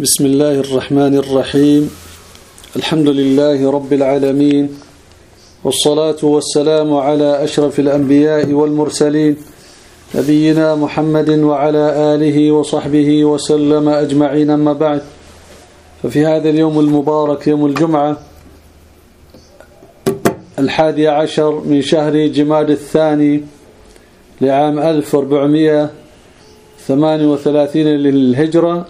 بسم الله الرحمن الرحيم. الحمد لله رب العالمين. والصلاة والسلام على أشرف الأنبياء والمرسلين نبينا محمد وعلى آله وصحبه وسلم أجمعين أما بعد. ففي هذا اليوم المبارك يوم الجمعة الحادي عشر من شهر جماد الثاني لعام 1438 للهجرة.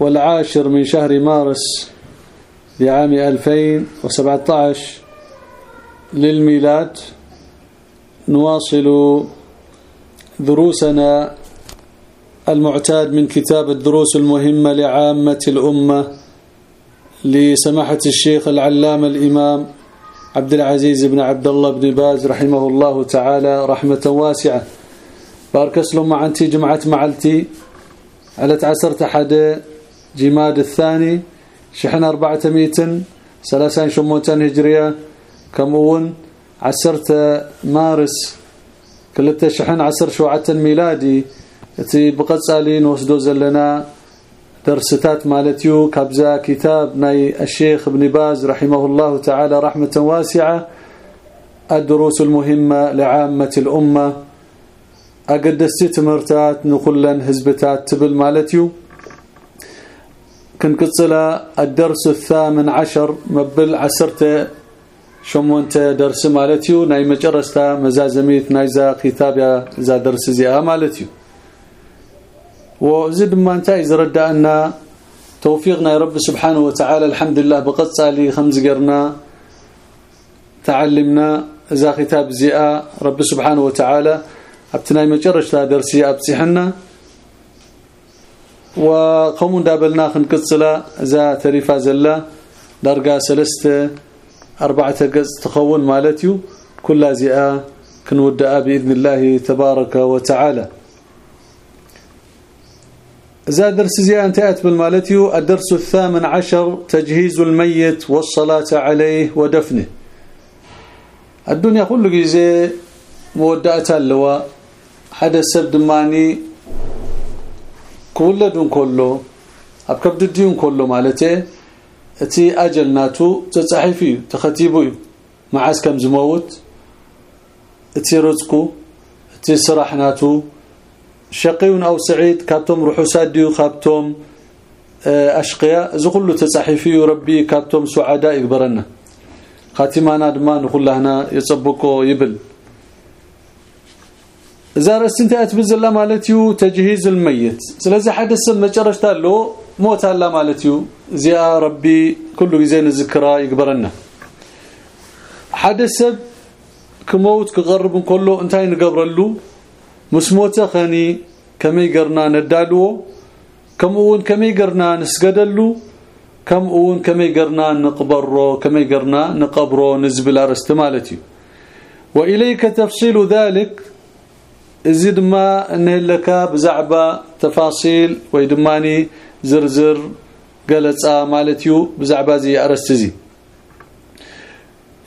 والعاشر من شهر مارس لعام 2017 للميلاد نواصل دروسنا المعتاد من كتاب الدروس المهمة لعامة الأمة لسماحة الشيخ العلامة الإمام عبد العزيز بن عبد الله بن باز رحمه الله تعالى رحمة واسعة بارك اسلم مع انتي جمعة معلتي على تعسرت حدا جماد الثاني شحن أربعة ميتن ثلاثين شموتان هجرية. كمون عسرت مارس كلتا شحن عسر شوعة ميلادي. تي بقصالي نوسدو زلنا درستات مالتيو كابزا كتاب ناي الشيخ ابن باز رحمه الله تعالى رحمة واسعة الدروس المهمة لعامة الأمة أقدستي تمرتات نقلن هزبتات تبل مالتيو كنقصل الدرس الثامن عشر مبل عسرت شمونت درس مالتيو ناي مجرستا مزازميت نايزا كتاب ذا درس زي مالتيو. وزد ما انتهي زرد أن توفيقنا يا رب سبحانه وتعالى الحمد لله بقصالي خمس قرنا تعلمنا ذا كتاب زياء رب سبحانه وتعالى. أبتناي مجرشتا درسي ابصحنا وقوم دابلنا خنقصلا ذا تريفا زلا درجه سلسته أربعة قز تخون مالتيو كل زئا كنودأ بإذن الله تبارك وتعالى. زاد درس زي انتهت بالمالتيو الدرس الثامن عشر تجهيز الميت والصلاة عليه ودفنه. الدنيا كل جزء مودعتها اللواء حدث سبد ماني كولدون كله ابكبد الدين كله مالته اتي اجلناتو تصحيفي تختيبو معاس كم زموت اتي رزقو اتي سرحناتو شقي أو سعيد كابتم رحوسات ديو كابتم اشقياء ذو كله تصحيفي ربي كابتم سعداء يكبرنا خاتمانا دما نخلهنا يصبقوا يبل إذا رسنت اتبز لا مالتيو تجهيز الميت. لذلك السم مجرشتا له موت لا مالتيو زي ربي كل زين الذكرى يقبرنا حدث كموت كغرب كله انتي نقبرلو مسموته خاني كمي يقرنا ندالو. كمون كمي قرنا نسجدلو كمون كمي يقرنا نقبرو. كمي يقرنا نقبرو نزبل أرست مالتي وإليك تفصيل ذلك زد ما انهلك بزعبه تفاصيل ويدماني زرزر قلصا مالتيو بزعبه زي ارستزي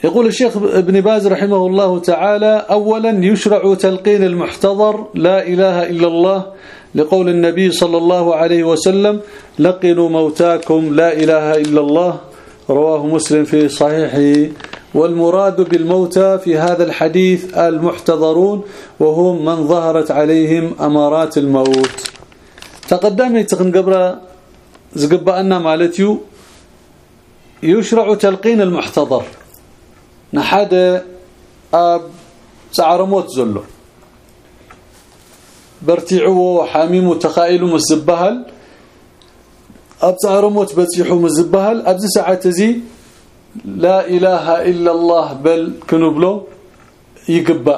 يقول الشيخ ابن باز رحمه الله تعالى اولا يشرع تلقين المحتضر لا اله الا الله لقول النبي صلى الله عليه وسلم لقنوا موتاكم لا اله الا الله رواه مسلم في صحيحه والمراد بالموتى في هذا الحديث المحتضرون وهم من ظهرت عليهم أمارات الموت. تقدمت قبل زقبأنا مالتيو يشرع تلقين المحتضر. نحد آب سعرموت زلو. برتيعو وحاميم وتخائل مزبهل. آب سعرموت بتصيحو مزبهل. ابز ساعة زي لا إله إلا الله بل كنبلو يقبأ.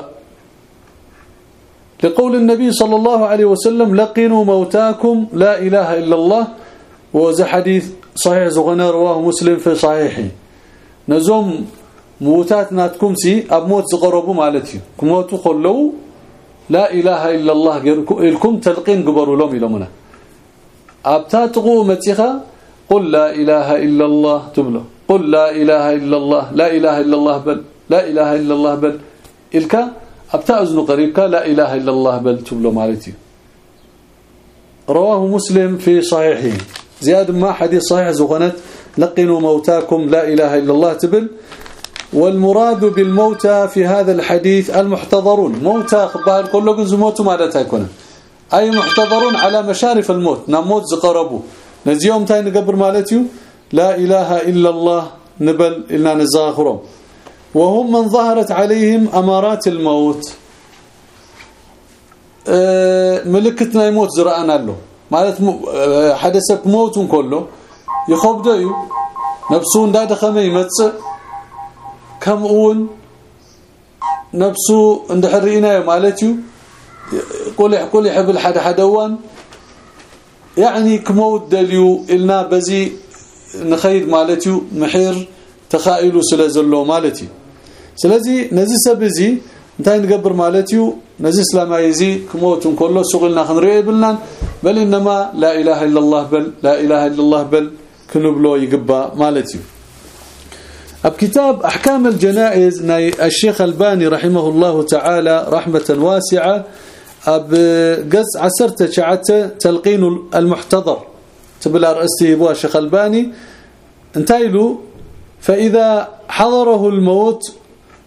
لقول النبي صلى الله عليه وسلم لقنوا موتاكم لا إله إلا الله. وذا حديث صحيح زغنا رواه مسلم في صحيحه. نزوم موتات ناتكم سي أب موت زقربوا مالتي كموتوا خلو لا إله إلا الله لكم تلقين قبروا لهم يلمنا ابتاتقوا متيخا قل لا إله إلا الله تبلو قل لا اله الا الله لا اله الا الله بل لا اله الا الله بل. الك ابتاذن قريبك لا اله الا الله بل تبلو مالتي رواه مسلم في صحيحه. زياد ما حديث صحيح زغنت لقنوا موتاكم لا إله إلا الله تبل. والمراد بالموتى في هذا الحديث المحتضرون. موتى خبال كله زموتوا ماذا تكون أي محتضرون على مشارف الموت. نموت زقربوا نزيوم تاي نقبر مالتيو. لا إله إلا الله نبل إلا نزاخرهم وهم من ظهرت عليهم أمارات الموت. أه ملكتنا يموت زرعنا له مالت حدثك موت كله. يخبدوا نفسون دا دخمه يمتص كم أون؟ نفسه اندحرينا مالتيو قول قول يحب حدا حدوان. يعني كموت دليو إلنا بزي نخيد مالتيو محير تخائلوا سلازلو مالتي. سلازي نزي سبزي انتي نقبر مالتيو نزي سلامايزي كموت كله شغلنا خنري بلنا بل إنما لا إله إلا الله بل لا إله إلا الله بل كنبلو يقبا مالتيو كتاب أحكام الجنائز الشيخ ألباني رحمه الله تعالى رحمة واسعة. أب قص عسرت شعت تلقين المحتضر. تبلا رأسي ابو الشيخ ألباني. انتايلو فإذا حضره الموت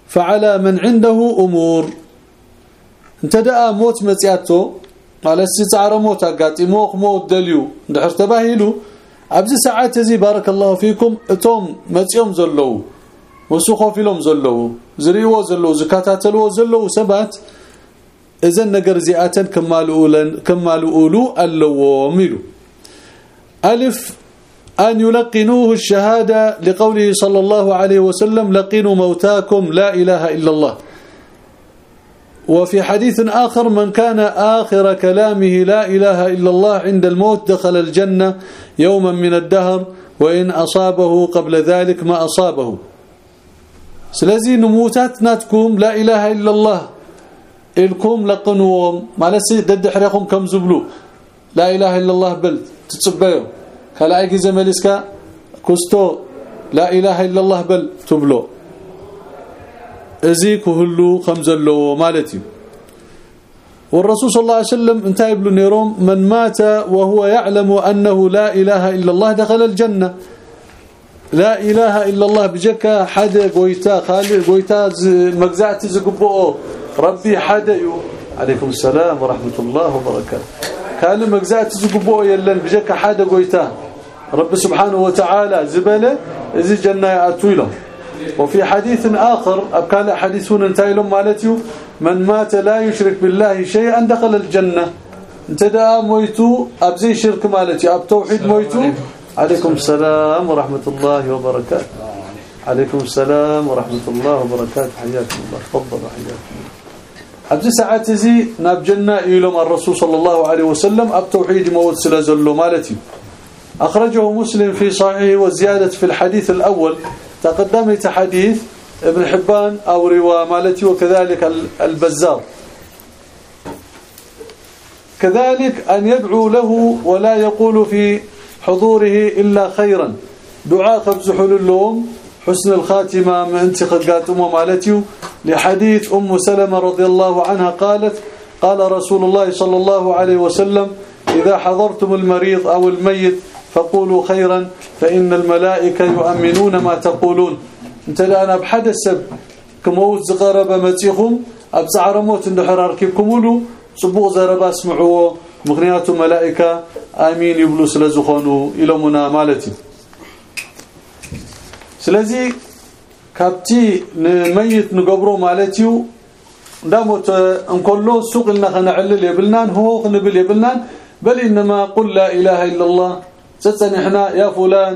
فعلى من عنده أمور. انتدأ موت متياتو قال استعار موت اقاطموخ موت دليو دحر تباهيلو. ابز ساعات زي بارك الله فيكم أتوم متيوم زلو وسوخو فيلم زلو زريو زلو زكاتاتلو زلو سبات. اذا نجر زياتن كمالو كمالو اللو ميلو ألف أن يلقنوه الشهادة لقوله صلى الله عليه وسلم لقنوا موتاكم لا إله إلا الله. وفي حديث آخر من كان آخر كلامه لا إله إلا الله عند الموت دخل الجنة يوما من الدهر وإن أصابه قبل ذلك ما أصابه. سلازي نموتات ناتكم لا إله إلا الله. إلكم لقنوهم. ما لسي دد حريقهم كم زبلو. لا إله إلا الله بل. تتصبيو كلا جزء ملسكا كستو. لا إله إلا الله بل تبلو. ازي كهلو خمزلو مالتي. والرسول صلى الله عليه وسلم انتهى ابن نيروم من مات وهو يعلم أنه لا إله إلا الله دخل الجنة. لا إله إلا الله بجكا حدا قويتا خالي قويتا مجزعت زقبؤه. ربي حدا عليكم السلام ورحمة الله وبركاته. قال مجزعت زقبؤه يلن بجكا حدا قويتا رب سبحانه وتعالى زبله إذا جنة أتويلهم وفي حديث آخر أبكال حديثون انتايلهم مالتيو من مات لا يشرك بالله شيئا دخل الجنة. انت دا مويتو أبزي شرك مالتي أب توحيد مويتو؟ عليكم السلام ورحمة الله وبركاته. عليكم السلام ورحمة الله وبركاته. حياكم الله. تفضل حياكم الله. زي ناب جنة إلهم الرسول صلى الله عليه وسلم أب توحيد موت سلازلو مالتي أخرجه مسلم في صحيحه وزيادة في الحديث الأول تقدمت حديث ابن حبان أو روا مالتي وكذلك البزار كذلك أن يدعو له ولا يقول في حضوره إلا خيرا دعاء خبز حل اللوم حسن الخاتمة من انتقاد أم مالتي لحديث أم سلمة رضي الله عنها قالت قال رسول الله صلى الله عليه وسلم إذا حضرتم المريض أو الميت فقولوا خيرا فإن الملائكة يؤمنون ما تقولون. أنت الآن بحد السب كموت زقرب متيخم أبزعر موت اندحر ركبكم له صبوغ زرب اسمعوا مغنيات ملائكة آمين يبلو سلزخونوا إلى منا مالتي. سلزي كابتي نميت نقبرو مالتيو داموت انكلو سوق لنا خنعلل يبلنان هو نبل يبلنان بل إنما قل لا إله إلا الله ستن إحنا يا فلان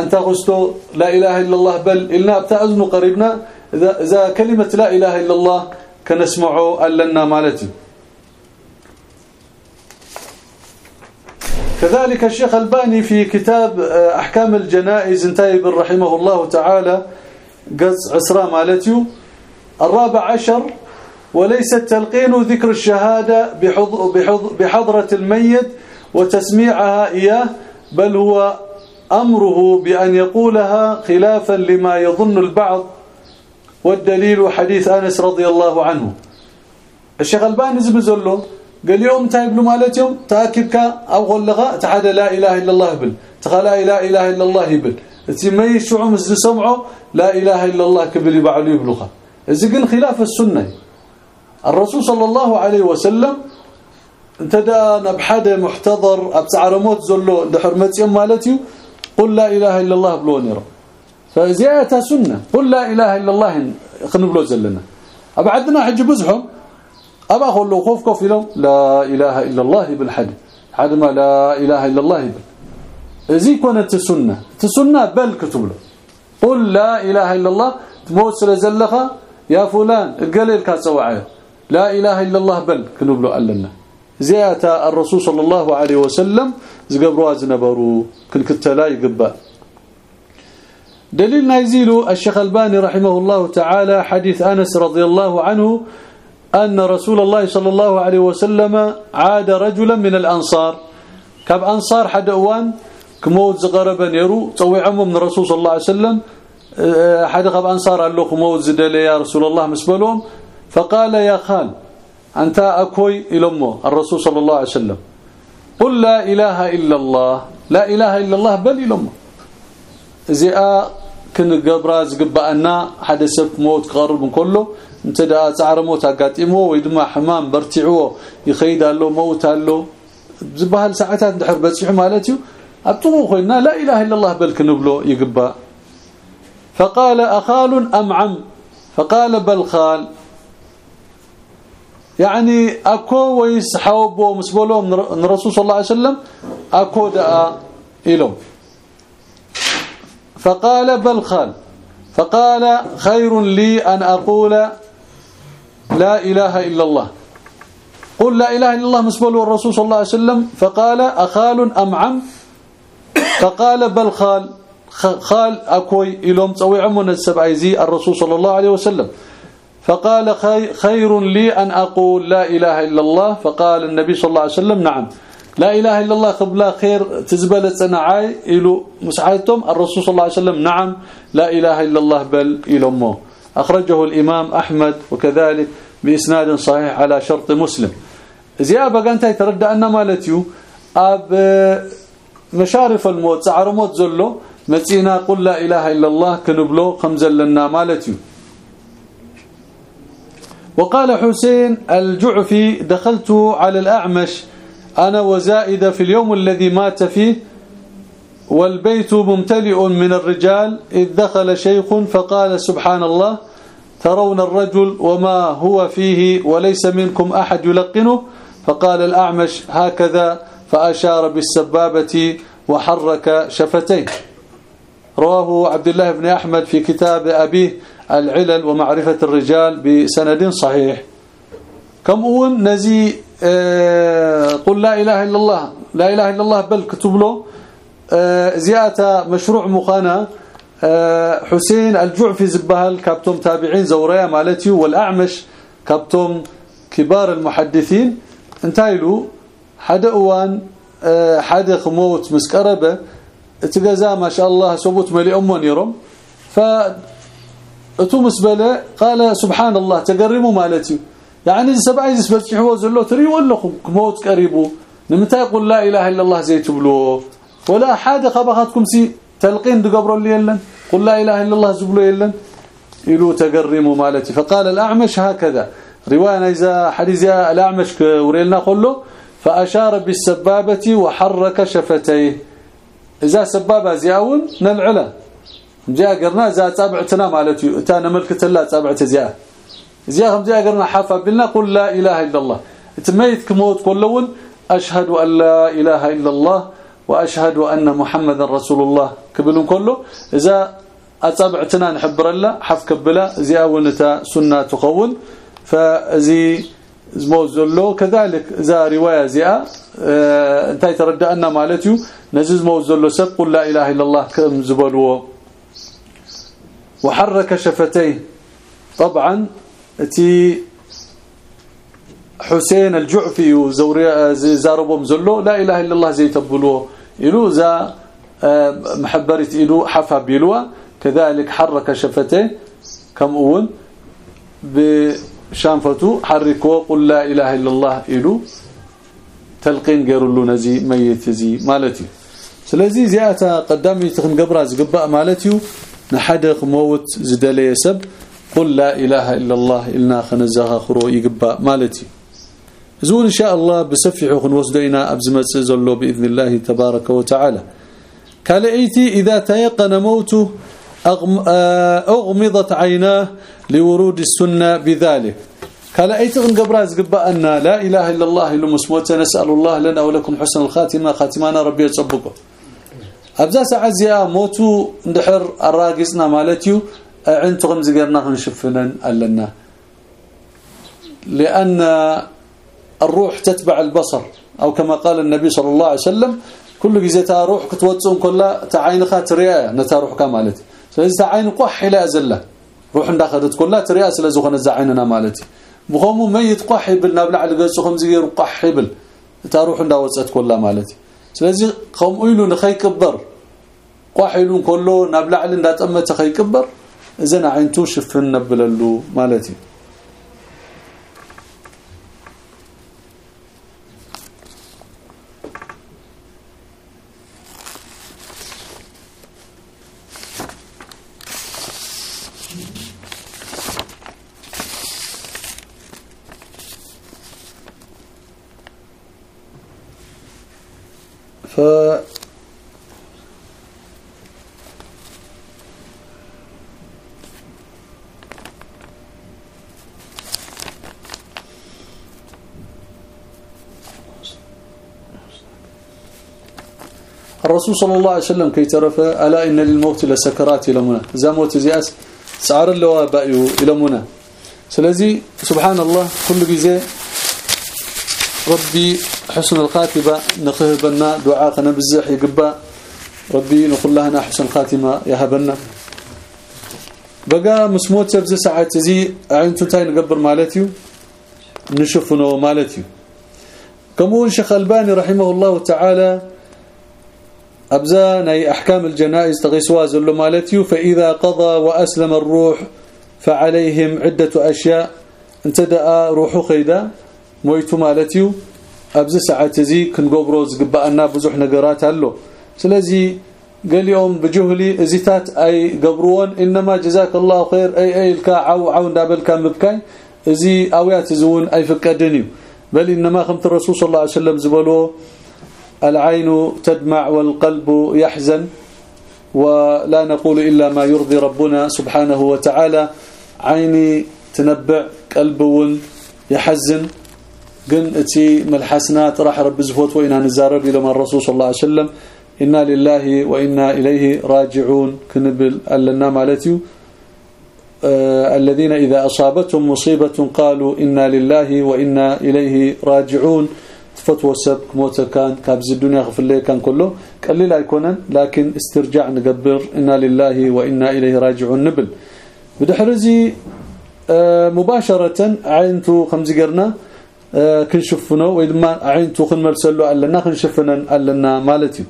أنت غستو لا إله إلا الله بل إلنا ابتأذن قريبنا إذا كلمة لا إله إلا الله كنسمعوا ألنا مالتي كذلك الشيخ الباني في كتاب أحكام الجنائز انتهي رحمه الله تعالى قص عسرا مالتي الرابع عشر وليس التلقين ذكر الشهادة بحضرة الميت وتسميعها إياه بل هو أمره بأن يقولها خلافا لما يظن البعض. والدليل حديث أنس رضي الله عنه. الشيخ الباني زبزله قال يوم تايب له مالتهم تاكبك أو غلغة تحد لا إله إلا الله بل تخلا لا إله إلا الله يبل. تي ما يشعوا مس سمعوا لا إله إلا الله كبل يبعلوا يبلغها إذا كان خلاف السنة. الرسول صلى الله عليه وسلم انتدى نبحد محتضر ابصعر موت زلو دحرمتيم مالتي قل لا إله إلا الله بلو نيرو. فزيادة سنة. قل لا إله إلا الله خنبلو زلنا. ابعدنا حج بزحهم أبا خلو خوف كوف لهم لا إله إلا الله بالحد حد. ما لا إله إلا الله بل زي كانت السنة السنة بل كتب له قل لا اله الا الله تموت سلزلخه يا فلان القليل كاسوعه لا اله الا الله بل كنبلو قالنا زياده الرسول صلى الله عليه وسلم زقبروا زنبروا كل كتلا يقبا دليل نايزيلو الشيخ الباني رحمه الله تعالى حديث أنس رضي الله عنه أن رسول الله صلى الله عليه وسلم عاد رجلا من الأنصار كاب أنصار حد أوان كموت زغربا يرو طويعهم من الرسول صلى الله عليه وسلم حد كاب أنصار قال له كموت زدلي يا رسول الله مسبلهم فقال يا خال أنت أكوي إلمه الرسول صلى الله عليه وسلم. قل لا إله إلا الله لا إله إلا الله بل إلمه زئا كن قبراز قبأنا حد سب موت قرب كله انت دا تعر موت اقاتيمو ويدما حمام برتعو يخيد له موت له بهال ساعات دحر بصيح مالتي ابطو خوينا لا إله إلا الله بل كنبلو يقبا. فقال أخال أم عم؟ فقال بل خال. يعني أكو ويسحوبو مسبولهم الرسول صلى الله عليه وسلم أكو دا إلهم فقال بل خال. فقال خير لي أن أقول لا إله إلا الله. قل لا إله إلا الله مسبول الرسول صلى الله عليه وسلم. فقال أخال أم عم؟ فقال بل خال خال أكوي إلهم تصوي عمنا السبعيزي الرسول صلى الله عليه وسلم. فقال خير لي أن أقول لا إله إلا الله. فقال النبي صلى الله عليه وسلم نعم. لا إله إلا الله قبل خير تزبلت صنعاي إلو مسعيتم. الرسول صلى الله عليه وسلم نعم. لا إله إلا الله بل إلمه أخرجه الإمام أحمد وكذلك بإسناد صحيح على شرط مسلم. زيابة قانتا يتردى أن مالتيو. أب مشارف الموت سعر موت زلو متينا قل لا إله إلا الله كنبلو خمزل لنا مالتيو وقال حسين الجعفي دخلت على الأعمش أنا وزائدة في اليوم الذي مات فيه والبيت ممتلئ من الرجال إذ دخل شيخ فقال سبحان الله ترون الرجل وما هو فيه وليس منكم أحد يلقنه؟ فقال الأعمش هكذا فأشار بالسبابة وحرك شفتيه رواه عبد الله بن أحمد في كتاب أبيه العلل ومعرفة الرجال بسند صحيح. كم أون نزي آه، قل لا إله إلا الله لا إله إلا الله بل كتب له آه، زيادة مشروع مخانا آه، حسين الجعفي زبهل كابتم تابعين زوريا مالتي والأعمش كابتم كبار المحدثين انتايلو حدا اوان حدا خموت مسكربه تجزا ما شاء الله سبوت ملي امون يرم ف اتو مسبله قال سبحان الله تقرموا مالتي يعني سبعي يسبحوا زلو تري ولكم موت قريبو نمتى يقول لا اله الا الله زي تبلو ولا حاجة خبختكم سي تلقين تقبروا لي يلن قل لا اله الا الله زبلو يلن يلو تقرموا مالتي. فقال الاعمش هكذا روايه اذا حديث الاعمش وريلنا كله فأشار بالسبابة وحرك شفتيه. إذا سبابة زياون نلعله. جاء قرنا إذا تابعتنا مالتي تانا ملكه الله تابعت زياه زيهم زي قرنا حافا بلنا قل لا إله إلا الله. تميت كموت كلون أشهد أن لا إله إلا الله وأشهد أن محمد رسول الله. كبلون كله. إذا أتابعتنا نحبر الله حف كبلا زي اونتا سنة تقون. فزي زموزلو كذلك ذا رواية زي آه أنت تردى أن مالتيو نزز موزلو سب قل لا إله إلا الله كم زبلو. وحرك شفتيه طبعا تي حسين الجعفي وزوري زاربهم زلو لا إله إلا الله زي تبلو. يلو ذا آه، محبرت يلو حفا بيلوا كذلك حرك شفته كم اون بشانفته حركوا قل لا إله إلا الله يلو تلقين غيرلو نزي ميت زي مالتي. سلازي زياتا قدامي تخن قبرا زقبا مالتيو نحدق موت زدلي سب قل لا إله إلا الله إلنا خنزها خرو يقبا مالتي. زون إن شاء الله بسفح وسدينا ابزمص زلو بإذن الله تبارك وتعالى. كالعيتي إذا تيقن موته آه، أغمضت عيناه لورود السنة بذلك. قال أيتغن قبراز أن لا إله إلا الله الا مسموت نسأل الله لنا ولكم حسن الخاتمة. خاتمنا ربي يصبقه ابزا سعزيا موتو اندحر الراقصنا مالتيو عنتغم زغرنا نشفنن لنا لأن الروح تتبع البصر. أو كما قال النبي صلى الله عليه وسلم كل جزيتا روح كتوصون كلها تعينها تريا نتا فاذا عين قح إلى ازله روح ناخذت كلها تريا سلازو خنا زعيننا مالتي بخمو ميت قح بلنا بلع لغسو خمس غير قح بل تا روح نداوصت كلها مالتي سلازي قوم ايلو نخي كبر قحل كله نبلع لنا تمت خي كبر اذا عينتو شفن نبللو مالتي الرسول صلى الله عليه وسلم كي ترف ألا إن للموت لسكرات إلى منى إذا موت زياس سعر اللواء إلى منى سلازي سبحان الله كل جزء ربي حسن الخاتمة نخهبنا دعاء نبزح يقبا. ربي نقول لها حسن الخاتمة يهبنا بقى مسموت بز ساعه زي عينتو تاي نقبر مالتيو نشوفنه مالتيو. كمون شيخ ألباني رحمه الله تعالى أبزا ني أحكام الجنائز تغيسوا زلو مالتيو فإذا قضى وأسلم الروح فعليهم عدة أشياء. انتدأ روح خيدا مويتو مالتيو. ابز ساعه زي كنغبرو زغبانا بزح نغرات الله سلازي قال يوم بجهلي ازيتات أي قبرون إنما جزاك الله خير أي أي الكا عو عو دابل كان مبكاي. ازي أويات زون أي فقدني بل إنما خمت الرسول صلى الله عليه وسلم زبلو العين تدمع والقلب يحزن ولا نقول إلا ما يرضي ربنا سبحانه وتعالى. عيني تنبع قلب يحزن. قن اتي ملحسنات راح رب زفوت وإنا نزارب إلى الرسول صلى الله عليه وسلم إنا لله وإنا إليه راجعون كنبل ألنا مالتيو آه الذين إذا أصابتهم مصيبة قالوا إنا لله وإنا إليه راجعون فتوى سب كموت كان كابز الدنيا لي كان كله. قليل يكونن لكن استرجاع نقبر إنا لله وإنا إليه راجعون نبل. بدحرزي آه مباشرة عينتو خمس قرنا آه كنشفنا وإذا عينتو خنمرسلو ألنا خنشفنا ألنا مالتي.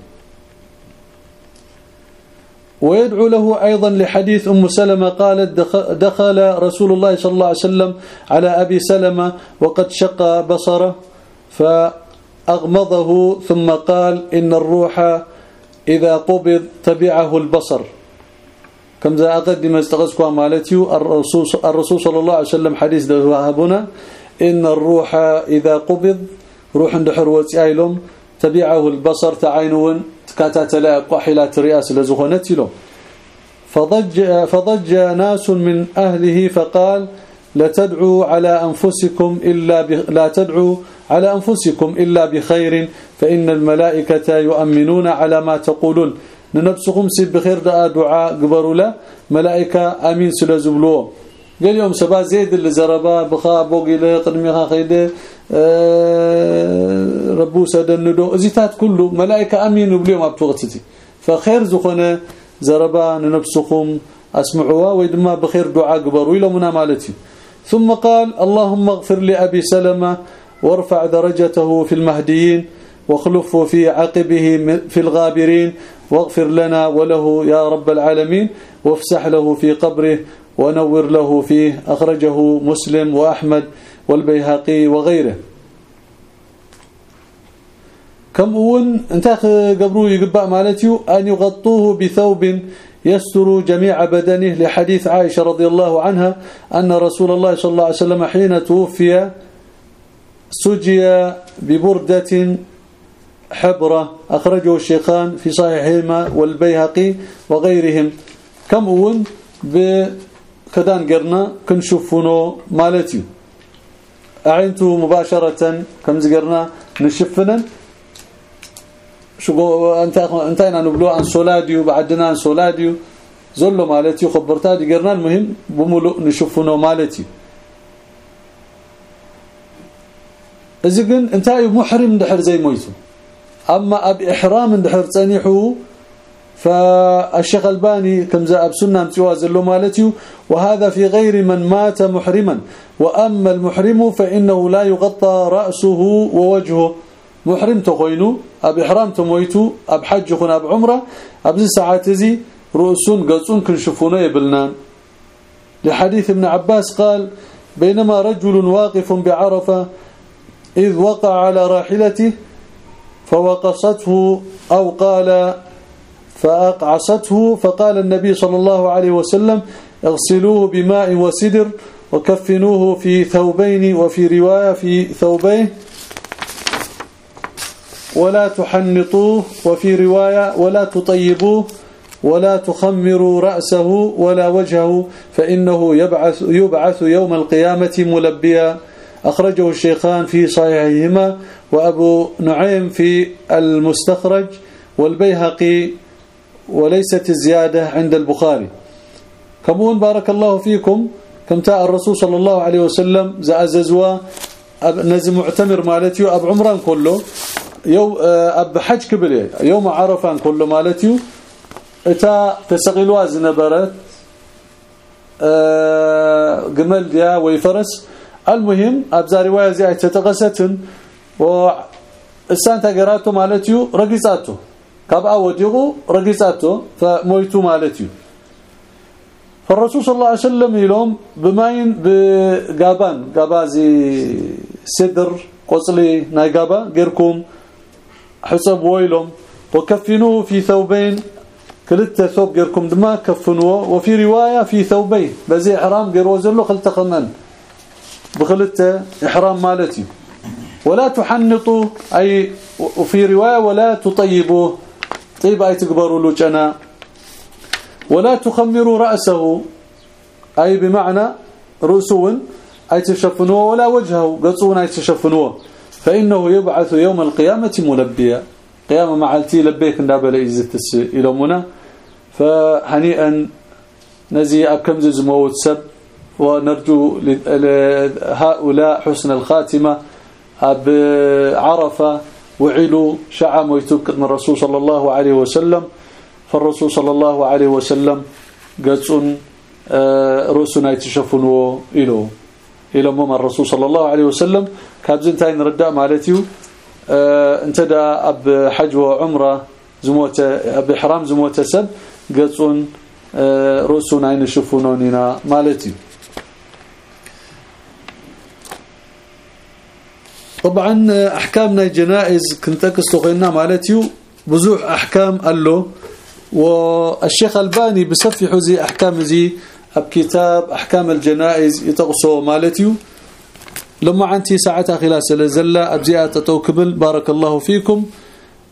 ويدعو له أيضا لحديث أم سلمة قالت دخل رسول الله صلى الله عليه وسلم على أبي سلمة وقد شق بصره. فأغمضه ثم قال إن الروح إذا قبض تبعه البصر. كم ذا أقدم استغسكوا مالتيو؟ الرسول, الرسول صلى الله عليه وسلم حديث ده هبنا إن الروح إذا قبض روح اندحر وتعيلهم تبعه البصر تعينون تكاتتلا قحلات رئاس لزخونت له فضج, فضج ناس من أهله فقال لا تدعوا على أنفسكم إلا لا تدعوا على أنفسكم إلا بخير فإن الملائكة يؤمنون على ما تقولون. ننبسكم سيب بخير دعاء قبروا له ملائكة أمين سلازبلو قال يوم سبا زيد اللي زربا بخا بوغي له قدميها خيده أه ربو سدندو أزيتات كله. ملائكة أمين بليوم ابتغتتي فخير زخنه زربا ننبسكم. أسمعوا ويدما بخير دعاء قبروا له منا مالتي ثم قال اللهم اغفر لأبي سلمة. وارفع درجته في المهديين واخلفه في عقبه في الغابرين واغفر لنا وله يا رب العالمين وافسح له في قبره ونور له فيه أخرجه مسلم وأحمد والبيهقي وغيره. كم أون انت قبروا يقبا مالتيو أن يغطوه بثوب يستر جميع بدنه لحديث عائشة رضي الله عنها أن رسول الله صلى الله عليه وسلم حين توفي سجي ببردة حبرة أخرجه الشيخان في صحيحهما والبيهقي وغيرهم. كم اون بكدان قرنا كنشوفونه مالتي. اعينته مباشرة كم زقرنا نشفنا. شو أنت انتينا نبلو عن سولاديو بعدنا عن سولاديو. زلو مالتي خبرتا دقرنا المهم بملؤ نشوفونه مالتي. اذا كن انت محرم دحر زي مويتو اما اب احرام دحر تصنيحو فالشيخ الباني كم اب سنه امتواز له مالتي وهذا في غير من مات محرما واما المحرم فانه لا يغطى راسه ووجهه محرم تخوينو اب احرام تمويتو اب حج خنا اب عمره اب ساعات زي رؤسون قصون كنشوفونه يبلنان لحديث ابن عباس قال بينما رجل واقف بعرفه إذ وقع على راحلته فوقصته أو قال فأقعصته فقال النبي صلى الله عليه وسلم اغسلوه بماء وسدر وكفنوه في ثوبين وفي رواية في ثوبين ولا تحنطوه وفي رواية ولا تطيبوه ولا تخمروا رأسه ولا وجهه فإنه يبعث, يبعث يوم القيامة ملبيا. أخرجه الشيخان في صحيحهما وأبو نعيم في المستخرج والبيهقي وليست الزيادة عند البخاري. كمون بارك الله فيكم. كم تاء الرسول صلى الله عليه وسلم زأززوا. نزم معتمر مالتي أب عمران كله. يوم آه، أب حج كبلي. يوم عرفان كله مالتي إتا تسقيلوا زنبرت جمل آه، يا ويفرس. المهم أبزا رواية زي تتقستن و السانتا قراتو مالتيو رقيصاتو. كابا وديغو رقيصاتو فمويتو مالتيو. فالرسول صلى الله عليه وسلم يلوم بماين بغابان غابازي سدر قصلي ناي غابا غيركم حسب ويلهم وكفنوه في ثوبين كلتا ثوب غيركم دما كفنوه. وفي رواية في ثوبين. بزي إحرام غير وزلو خلت خمن. بخلت إحرام مالتي. ولا تحنطوا أي وفي رواية ولا تطيبوه. طيب أي تكبروا له جنا ولا تخمروا رأسه. أي بمعنى رؤسون أي تشفنوه ولا وجهه قصون أي تشفنوه. فإنه يبعث يوم القيامة ملبيا. قيامة معلتي لبيك ندابل إزتس إلى فهنيئا نزي أكم زموت سب. ونرجو لهؤلاء حسن الخاتمة أب عرفة وعلو شعم ويتوكد من الرسول صلى الله عليه وسلم. فالرسول صلى الله عليه وسلم قصون آه، رؤسنا يتشفنوا إلو. إلى مم الرسول صلى الله عليه وسلم كابزنتاين نرداء مالتيو آه انت دا أب حج وعمرة زموت أب إحرام زموت سب قصون آه رؤسون عين شوفونونينا مالتي طبعا احكامنا الجنائز كنت اكستغينا مالتيو بزوح أحكام قال والشيخ ألباني بصفي حزي أحكام زي بكتاب أحكام الجنائز يتقصوا مالتيو. لما عنتي ساعتها خلال سلزله ابزيات توكبل بارك الله فيكم.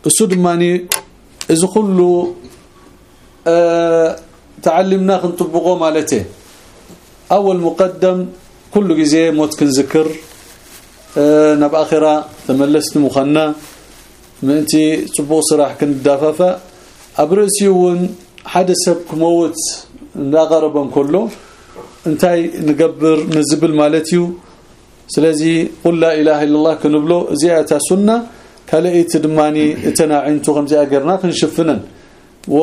السدماني اذا كله أه تعلمنا نطبقه مالته أول مقدم كل جزء موت كنذكر نب اخره تملست مخنا منتي صبو صراح كنداففه ابرسيون حدث كموت نغربن كله انتي نقبر نزبل مالتيو سلازي قل لا اله الا الله كنبلو زياده سنه كلئت دماني اتناعنتو خمسه اجرنا كنشفنن و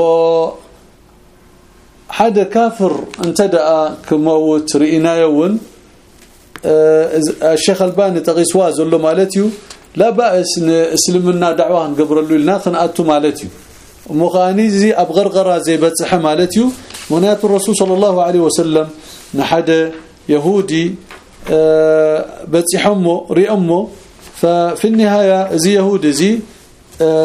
حدا كافر انتدأ كموت رئينا يون الشيخ الباني تقيس واز له مالتيو لا بأس اسلمنا دعوة نقبر له لنا خناتو مالتيو مخاني زي أبغرغرة زي بصح مالتيو منات الرسول صلى الله عليه وسلم نحد يهودي بتصحمه ريمه ففي النهاية زي يهود زي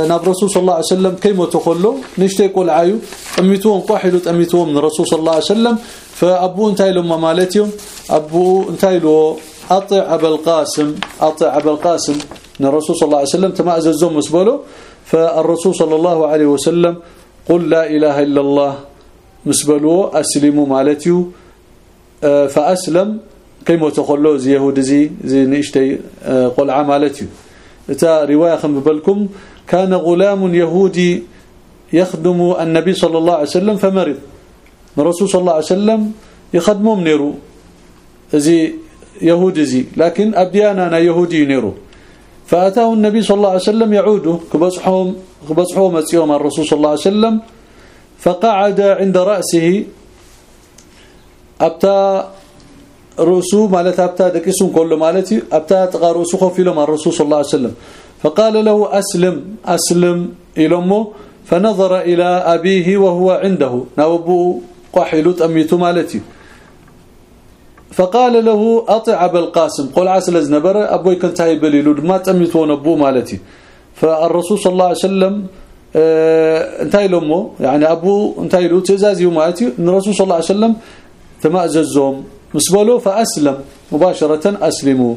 ناب رسول صلى الله عليه وسلم كيما تقولوا نشتي يقول عايو. أميتوهم قحلوا أميتوهم. من الرسول صلى الله عليه وسلم فابو انتي لما مالتهم. ابو انتي أطع أبا القاسم. أطع أبا القاسم. من الرسول صلى الله عليه وسلم تما اززهم مسبله فالرسول صلى الله عليه وسلم قل لا إله إلا الله. مسبلو أسلموا مالتيو. فأسلم. كيما تقولوا زي يهود زي زي نشتي قل عمالتيو تا رواية خم بالكم كان غلام يهودي يخدم النبي صلى الله عليه وسلم فمرض. الرسول صلى الله عليه وسلم يخدمه منيرو زي يهودي زي لكن ابيانا أنا يهودي نيرو. فأتاه النبي صلى الله عليه وسلم يعوده. كبصحهم كبصحهم يوم الرسول صلى الله عليه وسلم. فقعد عند رأسه. أبتا رؤسه مالت أبتا دكسون كله مالتي. أبتا تقا رؤسه خفيله مع الرسول صلى الله عليه وسلم. فقال له أسلم. أسلم إلى فنظر إلى أبيه وهو عنده. نوبو قحلت أميت مالتي. فقال له أطع بالقاسم قل عسل زنبر أبوي كنت هاي بليلود. ما تأميت ونبو مالتي. فالرسول صلى الله عليه وسلم انتهي لأمه. يعني أبو انتهي له. تزازي مالتي. الرسول صلى الله عليه وسلم تماززهم مسبلوا فأسلم. مباشرة أسلموا.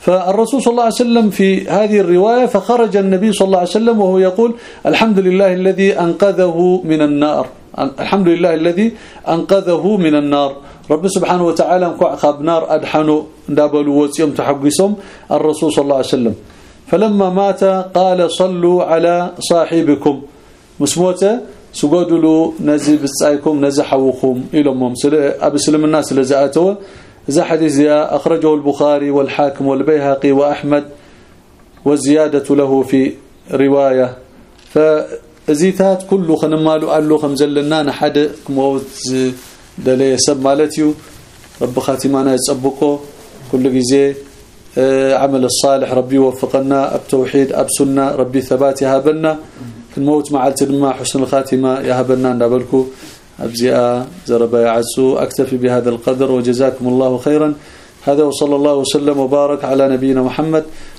فالرسول صلى الله عليه وسلم في هذه الرواية فخرج النبي صلى الله عليه وسلم وهو يقول الحمد لله الذي أنقذه من النار. الحمد لله الذي أنقذه من النار. رب سبحانه وتعالى خاب نار أدحنوا دابلوا وصيهم تحقسهم الرسول صلى الله عليه وسلم. فلما مات قال صلوا على صاحبكم. مسموته سجودوا له نزي بصايكم نزحوكم إلى أبي سلم الناس لزاتوا إذا حديث أخرجه البخاري والحاكم والبيهقي وأحمد والزيادة له في رواية. فزيتات كله خنمالو قالو خمزلنا نحد موت دلي سب مالتيو رب خاتمانا يصبقه كل آه، عمل الصالح ربي وفقنا التوحيد ابسنا ربي ثبات يهبنا الموت مع التدمى حسن الخاتمه يهبنا نبلكو ابزئا زربا يعسو اكتفي بهذا القدر وجزاكم الله خيرا هذا وصلى الله وسلم وبارك على نبينا محمد